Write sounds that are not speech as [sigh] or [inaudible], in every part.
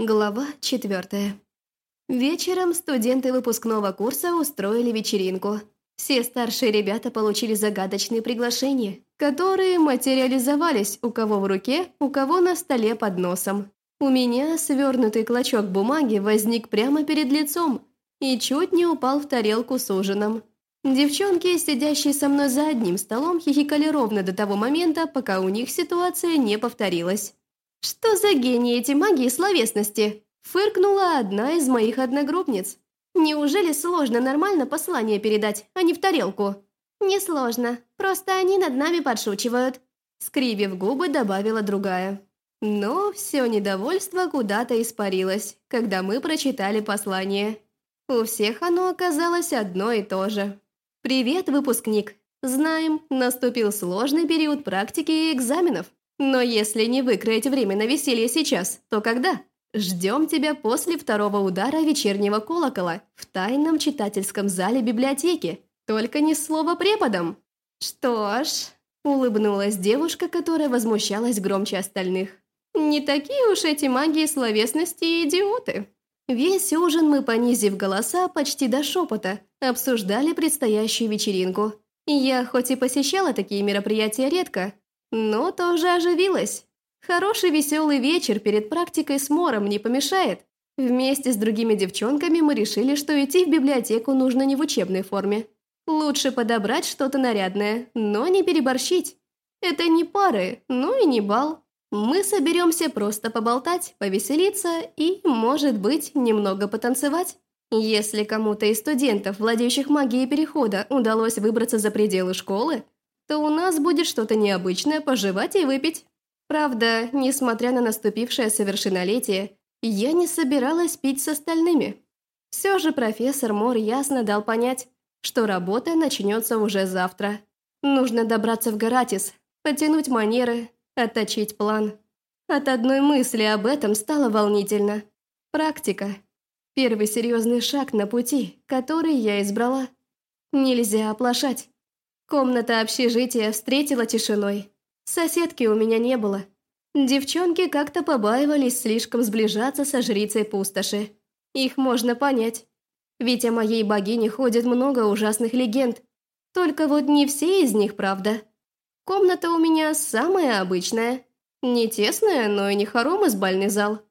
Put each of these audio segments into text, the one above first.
Глава четвертая. Вечером студенты выпускного курса устроили вечеринку. Все старшие ребята получили загадочные приглашения, которые материализовались у кого в руке, у кого на столе под носом. У меня свернутый клочок бумаги возник прямо перед лицом и чуть не упал в тарелку с ужином. Девчонки, сидящие со мной за одним столом, хихикали ровно до того момента, пока у них ситуация не повторилась. «Что за гении эти магии словесности?» – фыркнула одна из моих одногруппниц. «Неужели сложно нормально послание передать, а не в тарелку?» «Несложно, просто они над нами подшучивают», – скривив губы, добавила другая. Но все недовольство куда-то испарилось, когда мы прочитали послание. У всех оно оказалось одно и то же. «Привет, выпускник! Знаем, наступил сложный период практики и экзаменов. Но если не выкроить время на веселье сейчас, то когда? Ждем тебя после второго удара вечернего колокола в тайном читательском зале библиотеки. Только ни слова преподам. Что ж, улыбнулась девушка, которая возмущалась громче остальных. Не такие уж эти магии словесности и идиоты. Весь ужин мы, понизив голоса почти до шепота, обсуждали предстоящую вечеринку. Я хоть и посещала такие мероприятия редко, но тоже оживилась. Хороший веселый вечер перед практикой с Мором не помешает. Вместе с другими девчонками мы решили, что идти в библиотеку нужно не в учебной форме. Лучше подобрать что-то нарядное, но не переборщить. Это не пары, ну и не бал. Мы соберемся просто поболтать, повеселиться и, может быть, немного потанцевать. Если кому-то из студентов, владеющих магией перехода, удалось выбраться за пределы школы, то у нас будет что-то необычное пожевать и выпить. Правда, несмотря на наступившее совершеннолетие, я не собиралась пить с остальными. Все же профессор Мор ясно дал понять, что работа начнется уже завтра. Нужно добраться в Гаратис, потянуть манеры, отточить план. От одной мысли об этом стало волнительно. Практика. Первый серьезный шаг на пути, который я избрала. Нельзя оплошать. Комната общежития встретила тишиной. Соседки у меня не было. Девчонки как-то побаивались слишком сближаться со жрицей пустоши. Их можно понять. Ведь о моей богине ходит много ужасных легенд. Только вот не все из них правда. Комната у меня самая обычная. Не тесная, но и не хором из бальный зал.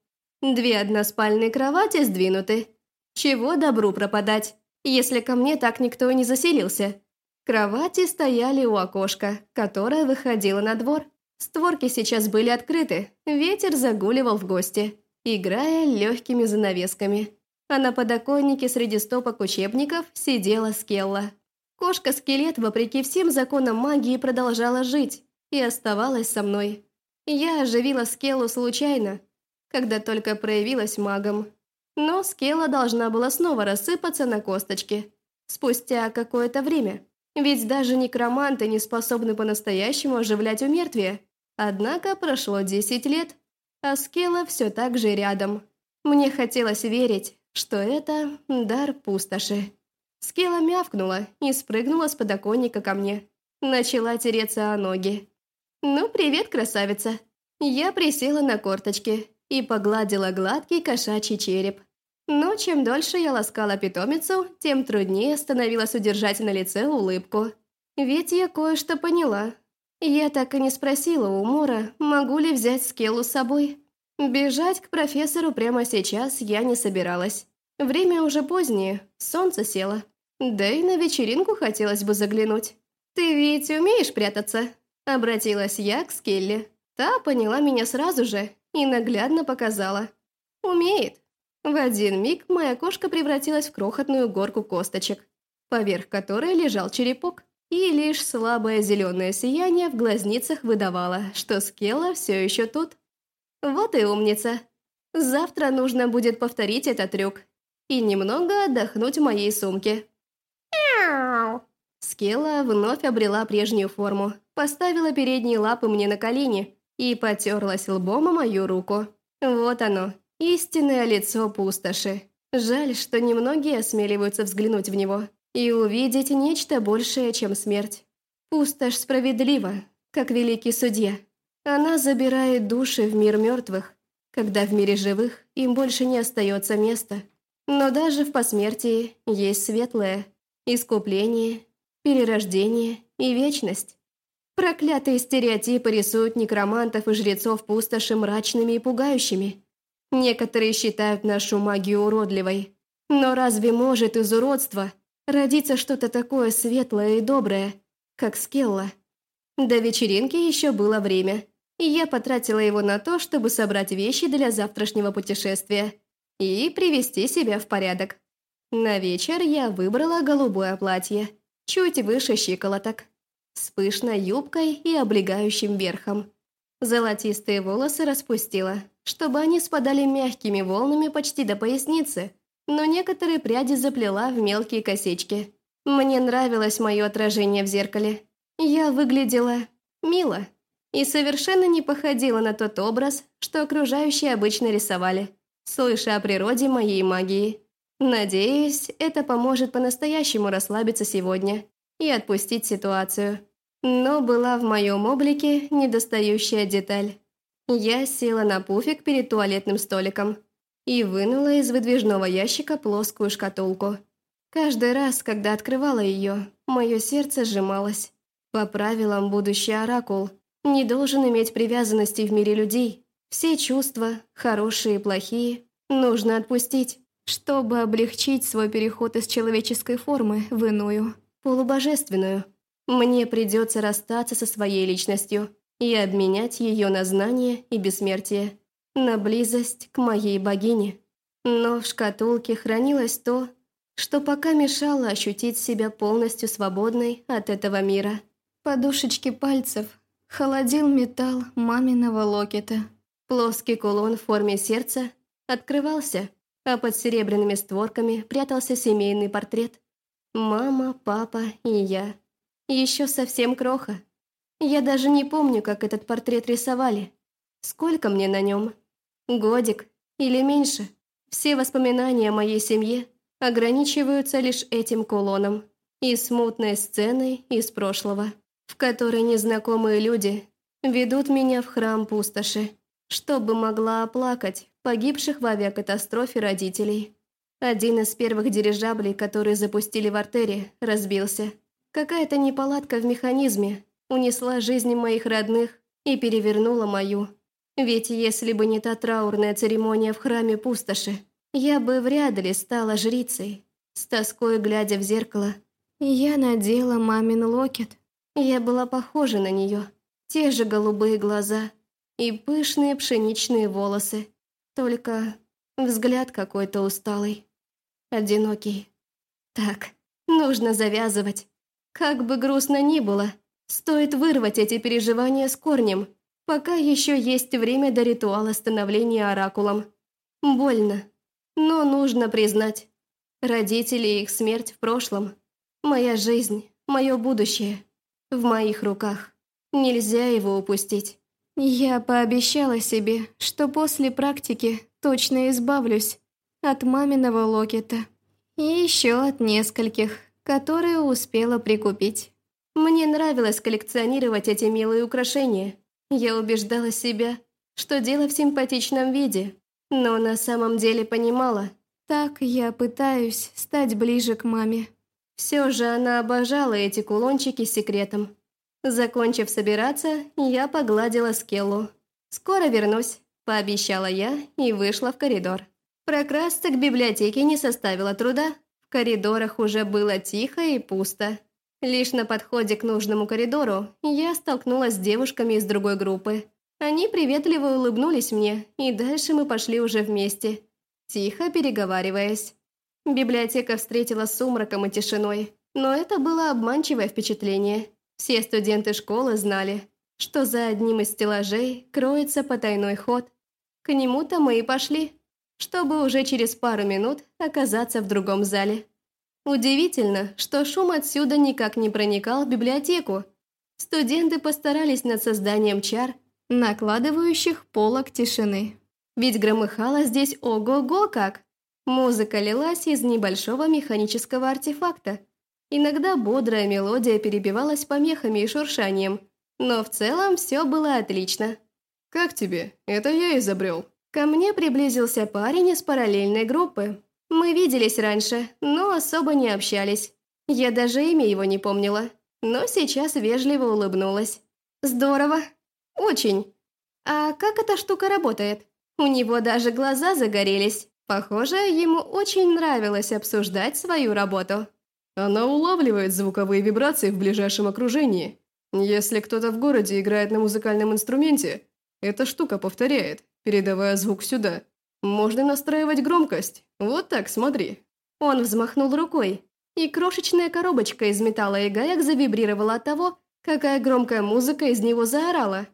Две односпальные кровати сдвинуты. Чего добру пропадать, если ко мне так никто и не заселился. Кровати стояли у окошка, которое выходило на двор. Створки сейчас были открыты, ветер загуливал в гости, играя легкими занавесками. А на подоконнике среди стопок учебников сидела Скелла. Кошка-скелет, вопреки всем законам магии, продолжала жить и оставалась со мной. Я оживила Скеллу случайно, когда только проявилась магом. Но Скелла должна была снова рассыпаться на косточки спустя какое-то время. Ведь даже некроманты не способны по-настоящему оживлять умертвие. Однако прошло 10 лет, а Скелла все так же рядом. Мне хотелось верить, что это дар пустоши. Скелла мявкнула и спрыгнула с подоконника ко мне. Начала тереться о ноги. «Ну, привет, красавица!» Я присела на корточки и погладила гладкий кошачий череп. Но чем дольше я ласкала питомицу, тем труднее становилось удержать на лице улыбку. Ведь я кое-что поняла. Я так и не спросила у Мора, могу ли взять Скеллу с собой. Бежать к профессору прямо сейчас я не собиралась. Время уже позднее, солнце село. Да и на вечеринку хотелось бы заглянуть. «Ты ведь умеешь прятаться?» Обратилась я к Скелле. Та поняла меня сразу же и наглядно показала. «Умеет. В один миг моя кошка превратилась в крохотную горку косточек, поверх которой лежал черепок, и лишь слабое зеленое сияние в глазницах выдавало, что Скелла все еще тут. Вот и умница. Завтра нужно будет повторить этот трюк и немного отдохнуть в моей сумке. Мяу. Скелла вновь обрела прежнюю форму, поставила передние лапы мне на колени и потерлась лбом о мою руку. Вот оно, Истинное лицо пустоши. Жаль, что немногие осмеливаются взглянуть в него и увидеть нечто большее, чем смерть. Пустошь справедлива, как великий судья. Она забирает души в мир мертвых, когда в мире живых им больше не остается места. Но даже в посмертии есть светлое, искупление, перерождение и вечность. Проклятые стереотипы рисуют некромантов и жрецов пустоши мрачными и пугающими. Некоторые считают нашу магию уродливой. Но разве может из уродства родиться что-то такое светлое и доброе, как Скелла? До вечеринки еще было время, и я потратила его на то, чтобы собрать вещи для завтрашнего путешествия и привести себя в порядок. На вечер я выбрала голубое платье, чуть выше щиколоток с пышной юбкой и облегающим верхом. Золотистые волосы распустила, чтобы они спадали мягкими волнами почти до поясницы, но некоторые пряди заплела в мелкие косички. Мне нравилось мое отражение в зеркале. Я выглядела мило и совершенно не походила на тот образ, что окружающие обычно рисовали, слыша о природе моей магии. Надеюсь, это поможет по-настоящему расслабиться сегодня и отпустить ситуацию. Но была в моем облике недостающая деталь. Я села на пуфик перед туалетным столиком и вынула из выдвижного ящика плоскую шкатулку. Каждый раз, когда открывала ее, мое сердце сжималось. По правилам, будущий оракул не должен иметь привязанностей в мире людей. Все чувства, хорошие и плохие, нужно отпустить, чтобы облегчить свой переход из человеческой формы в иную, полубожественную. Мне придется расстаться со своей личностью и обменять ее на знание и бессмертие, на близость к моей богине. Но в шкатулке хранилось то, что пока мешало ощутить себя полностью свободной от этого мира. Подушечки пальцев холодил металл маминого локета. Плоский кулон в форме сердца открывался, а под серебряными створками прятался семейный портрет. Мама, папа и я. Еще совсем кроха. Я даже не помню, как этот портрет рисовали. Сколько мне на нем? Годик или меньше? Все воспоминания о моей семье ограничиваются лишь этим кулоном и смутной сценой из прошлого, в которой незнакомые люди ведут меня в храм пустоши, чтобы могла оплакать погибших в авиакатастрофе родителей. Один из первых дирижаблей, которые запустили в артерии, разбился – Какая-то неполадка в механизме унесла жизни моих родных и перевернула мою. Ведь если бы не та траурная церемония в храме пустоши, я бы вряд ли стала жрицей. С тоской глядя в зеркало, я надела мамин локет. Я была похожа на нее. Те же голубые глаза и пышные пшеничные волосы. Только взгляд какой-то усталый, одинокий. Так, нужно завязывать. Как бы грустно ни было, стоит вырвать эти переживания с корнем, пока еще есть время до ритуала становления оракулом. Больно, но нужно признать. Родители и их смерть в прошлом. Моя жизнь, мое будущее. В моих руках. Нельзя его упустить. Я пообещала себе, что после практики точно избавлюсь от маминого локета. И еще от нескольких которую успела прикупить. Мне нравилось коллекционировать эти милые украшения. Я убеждала себя, что дело в симпатичном виде, но на самом деле понимала, так я пытаюсь стать ближе к маме. Все же она обожала эти кулончики с секретом. Закончив собираться, я погладила Скеллу. «Скоро вернусь», – пообещала я и вышла в коридор. Прокрасться к библиотеке не составило труда. В коридорах уже было тихо и пусто. Лишь на подходе к нужному коридору я столкнулась с девушками из другой группы. Они приветливо улыбнулись мне, и дальше мы пошли уже вместе, тихо переговариваясь. Библиотека встретила сумраком и тишиной, но это было обманчивое впечатление. Все студенты школы знали, что за одним из стеллажей кроется потайной ход. К нему-то мы и пошли чтобы уже через пару минут оказаться в другом зале. Удивительно, что шум отсюда никак не проникал в библиотеку. Студенты постарались над созданием чар, накладывающих полок тишины. Ведь громыхало здесь ого-го как. Музыка лилась из небольшого механического артефакта. Иногда бодрая мелодия перебивалась помехами и шуршанием, но в целом все было отлично. «Как тебе? Это я изобрел», Ко мне приблизился парень из параллельной группы. Мы виделись раньше, но особо не общались. Я даже имя его не помнила, но сейчас вежливо улыбнулась. «Здорово. Очень. А как эта штука работает?» У него даже глаза загорелись. Похоже, ему очень нравилось обсуждать свою работу. Она улавливает звуковые вибрации в ближайшем окружении. Если кто-то в городе играет на музыкальном инструменте, эта штука повторяет, передавая звук сюда. Можно настраивать громкость. Вот так, смотри. Он взмахнул рукой, и крошечная коробочка из металла и гаек завибрировала от того, какая громкая музыка из него заорала.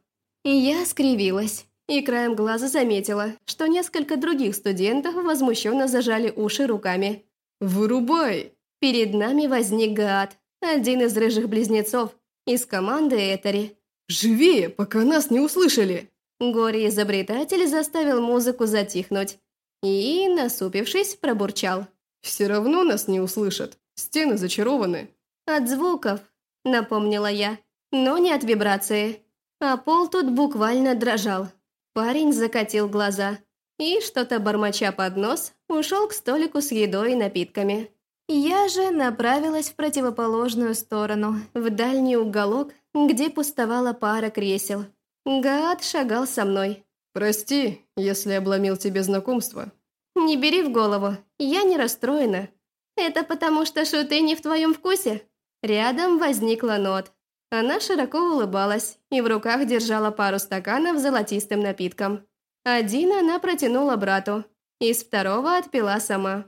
И я скривилась, и краем глаза заметила, что несколько других студентов возмущенно зажали уши руками. «Вырубай!» Перед нами возник Гаат, один из рыжих близнецов, из команды Этери. «Живее, пока нас не услышали!» Горе-изобретатель заставил музыку затихнуть и, насупившись, пробурчал. «Все равно нас не услышат. Стены зачарованы». «От звуков», — напомнила я, но не от вибрации. А пол тут буквально дрожал. Парень закатил глаза и, что-то бормоча под нос, ушел к столику с едой и напитками. Я же направилась в противоположную сторону, в дальний уголок, где пустовала пара кресел. Гад шагал со мной. «Прости, если обломил тебе знакомство». «Не бери в голову, я не расстроена. Это потому, что шуты не в твоем вкусе?» Рядом возникла Нот. Она широко улыбалась и в руках держала пару стаканов с золотистым напитком. Один она протянула брату, из второго отпила сама.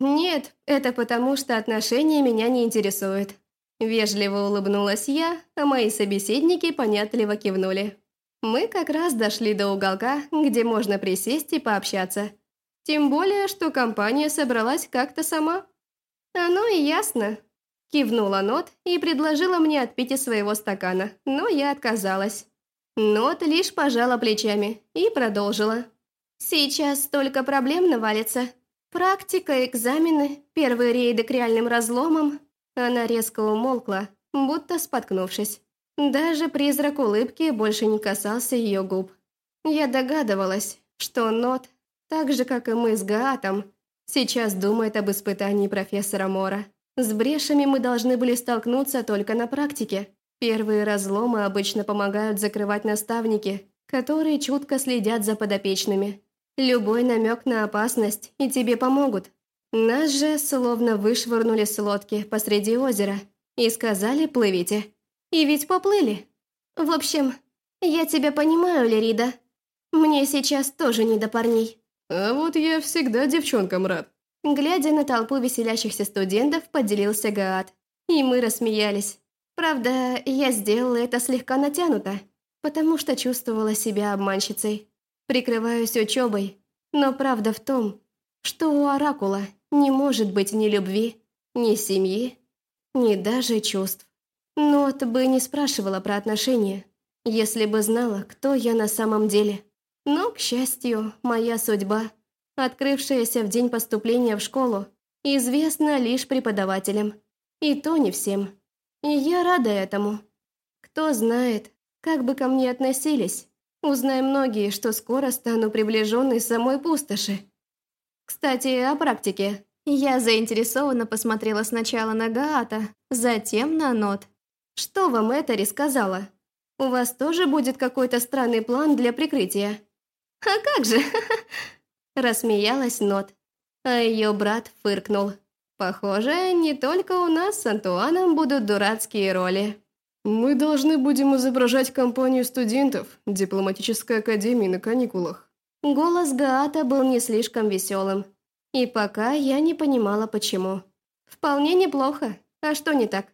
«Нет, это потому, что отношения меня не интересуют». Вежливо улыбнулась я, а мои собеседники понятливо кивнули. Мы как раз дошли до уголка, где можно присесть и пообщаться. Тем более, что компания собралась как-то сама. Оно и ясно. Кивнула Нот и предложила мне отпить из своего стакана, но я отказалась. Нот лишь пожала плечами и продолжила. «Сейчас столько проблем навалится. Практика, экзамены, первые рейды к реальным разломам». Она резко умолкла, будто споткнувшись. Даже призрак улыбки больше не касался ее губ. Я догадывалась, что Нот, так же, как и мы с Гаатом, сейчас думает об испытании профессора Мора. С брешами мы должны были столкнуться только на практике. Первые разломы обычно помогают закрывать наставники, которые чутко следят за подопечными. Любой намек на опасность, и тебе помогут. Нас же словно вышвырнули с лодки посреди озера и сказали «плывите». И ведь поплыли. В общем, я тебя понимаю, Лерида. Мне сейчас тоже не до парней. А вот я всегда девчонкам рад. Глядя на толпу веселящихся студентов, поделился Гаат. И мы рассмеялись. Правда, я сделала это слегка натянуто, потому что чувствовала себя обманщицей. Прикрываюсь учебой, но правда в том, что у Оракула не может быть ни любви, ни семьи, ни даже чувств. Нот бы не спрашивала про отношения, если бы знала, кто я на самом деле. Но, к счастью, моя судьба открывшаяся в день поступления в школу, известна лишь преподавателям. И то не всем. И я рада этому. Кто знает, как бы ко мне относились. Узнаем многие, что скоро стану приближенной самой пустоши. Кстати, о практике. Я заинтересованно посмотрела сначала на Гаата, затем на Нот. Что вам Этери сказала? У вас тоже будет какой-то странный план для прикрытия? А как же? [laughs] Рассмеялась Нот, а ее брат фыркнул. Похоже, не только у нас с Антуаном будут дурацкие роли. Мы должны будем изображать компанию студентов дипломатической академии на каникулах. Голос Гаата был не слишком веселым. И пока я не понимала, почему. Вполне неплохо. А что не так?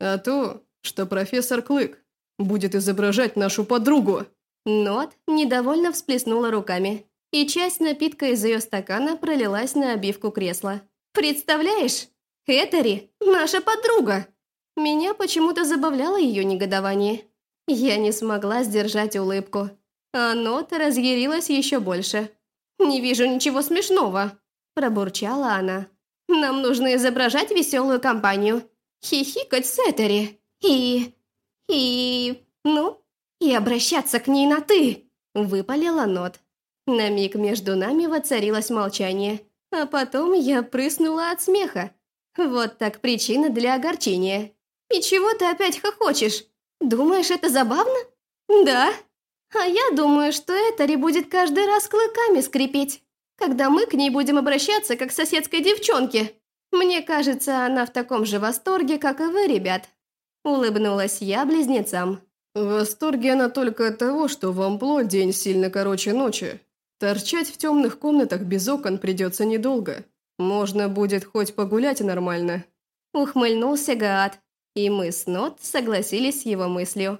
А то, что профессор Клык будет изображать нашу подругу. Нот недовольно всплеснула руками и часть напитка из ее стакана пролилась на обивку кресла. «Представляешь? Этери – наша подруга!» Меня почему-то забавляло ее негодование. Я не смогла сдержать улыбку. А нота разъярилась еще больше. «Не вижу ничего смешного», – пробурчала она. «Нам нужно изображать веселую компанию. Хихикать с Этери. И... и... ну, и обращаться к ней на «ты», – выпалила Нот. На миг между нами воцарилось молчание, а потом я прыснула от смеха. Вот так причина для огорчения. И чего ты опять хохочешь? Думаешь, это забавно? Да. А я думаю, что Этери будет каждый раз клыками скрипеть, когда мы к ней будем обращаться, как к соседской девчонке. Мне кажется, она в таком же восторге, как и вы, ребят. Улыбнулась я близнецам. В восторге она только от того, что в ампло день сильно короче ночи. Торчать в темных комнатах без окон придется недолго. Можно будет хоть погулять нормально. Ухмыльнулся Гаат, и мы с Нот согласились с его мыслью.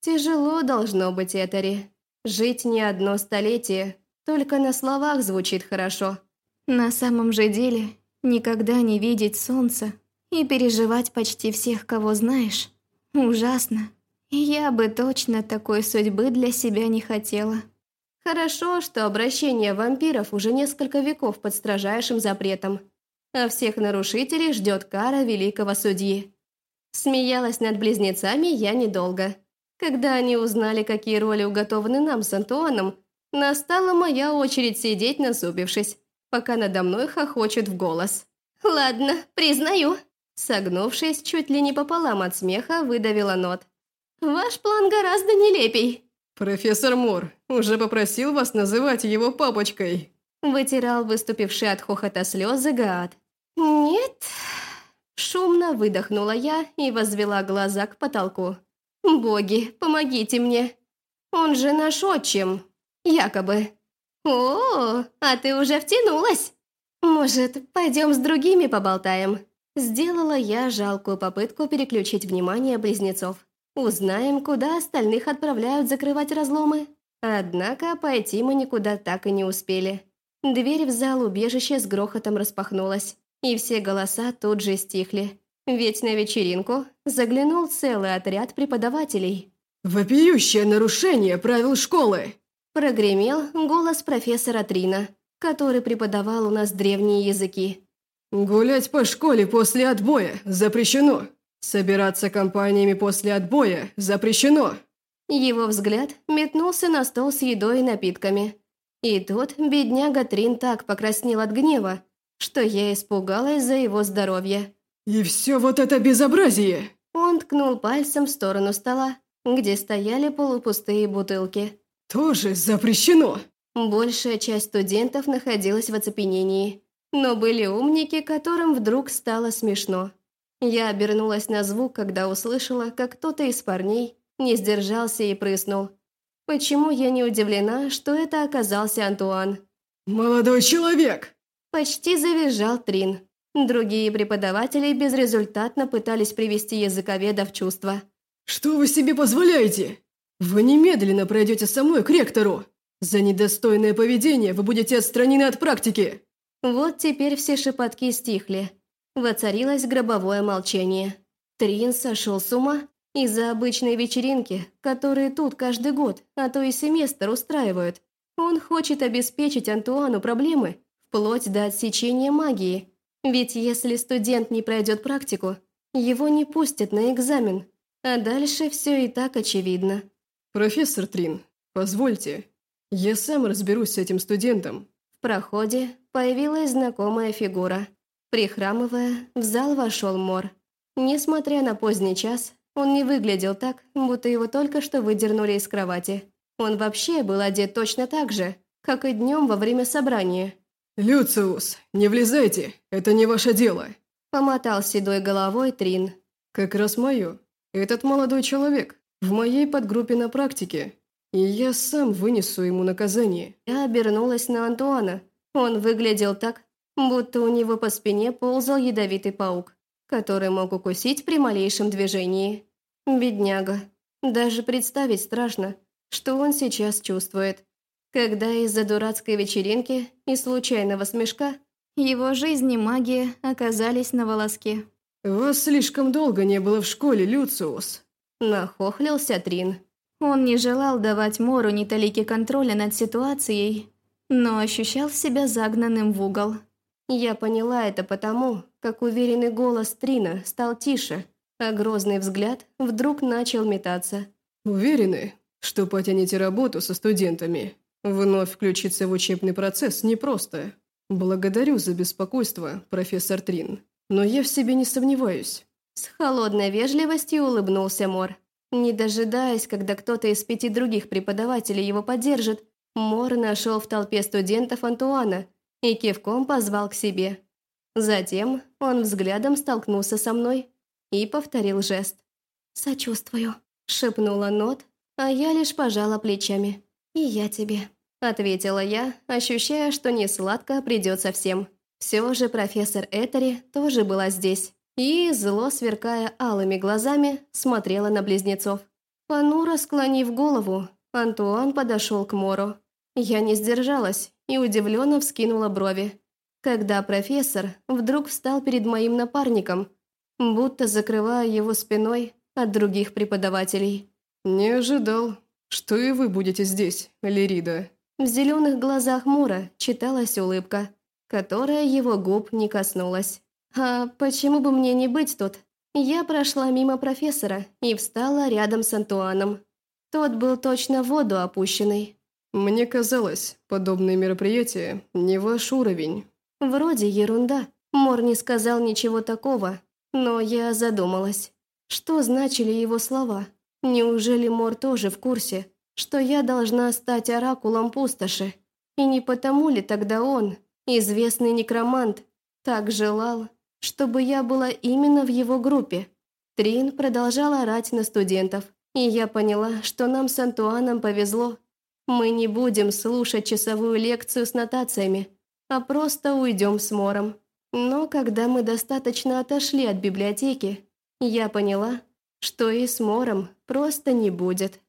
Тяжело должно быть Этери. Жить не одно столетие, только на словах звучит хорошо. На самом же деле, никогда не видеть солнца и переживать почти всех, кого знаешь, ужасно. Я бы точно такой судьбы для себя не хотела. Хорошо, что обращение вампиров уже несколько веков под строжайшим запретом, а всех нарушителей ждет кара великого судьи. Смеялась над близнецами я недолго. Когда они узнали, какие роли уготованы нам с Антуаном, настала моя очередь сидеть насупившись, пока надо мной хохочет в голос. «Ладно, признаю». Согнувшись чуть ли не пополам от смеха, выдавила нот. «Ваш план гораздо нелепей». «Профессор Мор уже попросил вас называть его папочкой». Вытирал выступивший от хохота слезы Гаат. «Нет...» Шумно выдохнула я и возвела глаза к потолку. «Боги, помогите мне! Он же наш отчим, якобы!» «О, а ты уже втянулась! Может, пойдем с другими поболтаем?» Сделала я жалкую попытку переключить внимание близнецов. Узнаем, куда остальных отправляют закрывать разломы. Однако пойти мы никуда так и не успели. Дверь в зал убежища с грохотом распахнулась, и все голоса тут же стихли. Ведь на вечеринку заглянул целый отряд преподавателей. «Вопиющее нарушение правил школы!» Прогремел голос профессора Трина, который преподавал у нас древние языки. «Гулять по школе после отбоя запрещено!» «Собираться компаниями после отбоя запрещено!» Его взгляд метнулся на стол с едой и напитками. И тут бедняга Трин так покраснел от гнева, что я испугалась за его здоровье. «И все вот это безобразие!» Он ткнул пальцем в сторону стола, где стояли полупустые бутылки. «Тоже запрещено!» Большая часть студентов находилась в оцепенении, но были умники, которым вдруг стало смешно. Я обернулась на звук, когда услышала, как кто-то из парней не сдержался и прыснул. Почему я не удивлена, что это оказался Антуан? «Молодой человек!» Почти завизжал Трин. Другие преподаватели безрезультатно пытались привести языковеда в чувство. «Что вы себе позволяете? Вы немедленно пройдете со мной к ректору. За недостойное поведение вы будете отстранены от практики». Вот теперь все шепотки стихли. Воцарилось гробовое молчание. Трин сошел с ума из-за обычной вечеринки, которые тут каждый год, а то и семестр устраивают. Он хочет обеспечить Антуану проблемы, вплоть до отсечения магии. Ведь если студент не пройдет практику, его не пустят на экзамен. А дальше все и так очевидно. «Профессор Трин, позвольте, я сам разберусь с этим студентом». В проходе появилась знакомая фигура. Прихрамывая, в зал вошел Мор. Несмотря на поздний час, он не выглядел так, будто его только что выдернули из кровати. Он вообще был одет точно так же, как и днем во время собрания. «Люциус, не влезайте, это не ваше дело!» Помотал седой головой Трин. «Как раз мое. Этот молодой человек в моей подгруппе на практике, и я сам вынесу ему наказание». Я обернулась на Антуана. Он выглядел так, будто у него по спине ползал ядовитый паук, который мог укусить при малейшем движении. Бедняга. Даже представить страшно, что он сейчас чувствует, когда из-за дурацкой вечеринки и случайного смешка его жизнь и магия оказались на волоске. «Вас слишком долго не было в школе, Люциус», – нахохлился Трин. Он не желал давать Мору ни талики контроля над ситуацией, но ощущал себя загнанным в угол. Я поняла это потому, как уверенный голос Трина стал тише, а грозный взгляд вдруг начал метаться. «Уверены, что потянете работу со студентами?» Вновь включиться в учебный процесс непросто. Благодарю за беспокойство, профессор Трин. Но я в себе не сомневаюсь. С холодной вежливостью улыбнулся Мор. Не дожидаясь, когда кто-то из пяти других преподавателей его поддержит, Мор нашел в толпе студентов Антуана и кивком позвал к себе. Затем он взглядом столкнулся со мной и повторил жест. «Сочувствую», — шепнула Нот, а я лишь пожала плечами. «И я тебе», — ответила я, ощущая, что не сладко придется всем. Все же профессор Этери тоже была здесь и, зло сверкая алыми глазами, смотрела на близнецов. Понуро склонив голову, Антуан подошел к Мору. Я не сдержалась и удивленно вскинула брови, когда профессор вдруг встал перед моим напарником, будто закрывая его спиной от других преподавателей. «Не ожидал, что и вы будете здесь, Лирида». В зеленых глазах Мура читалась улыбка, которая его губ не коснулась. А почему бы мне не быть тут? Я прошла мимо профессора и встала рядом с Антуаном. Тот был точно в воду опущенный. Мне казалось, подобные мероприятия не ваш уровень. Вроде ерунда. Мор не сказал ничего такого, но я задумалась. Что значили его слова? Неужели Мор тоже в курсе, что я должна стать оракулом пустоши? И не потому ли тогда он, известный некромант, так желал, чтобы я была именно в его группе. Трин продолжал орать на студентов, и я поняла, что нам с Антуаном повезло. Мы не будем слушать часовую лекцию с нотациями, а просто уйдем с Мором. Но когда мы достаточно отошли от библиотеки, я поняла, что и с Мором просто не будет.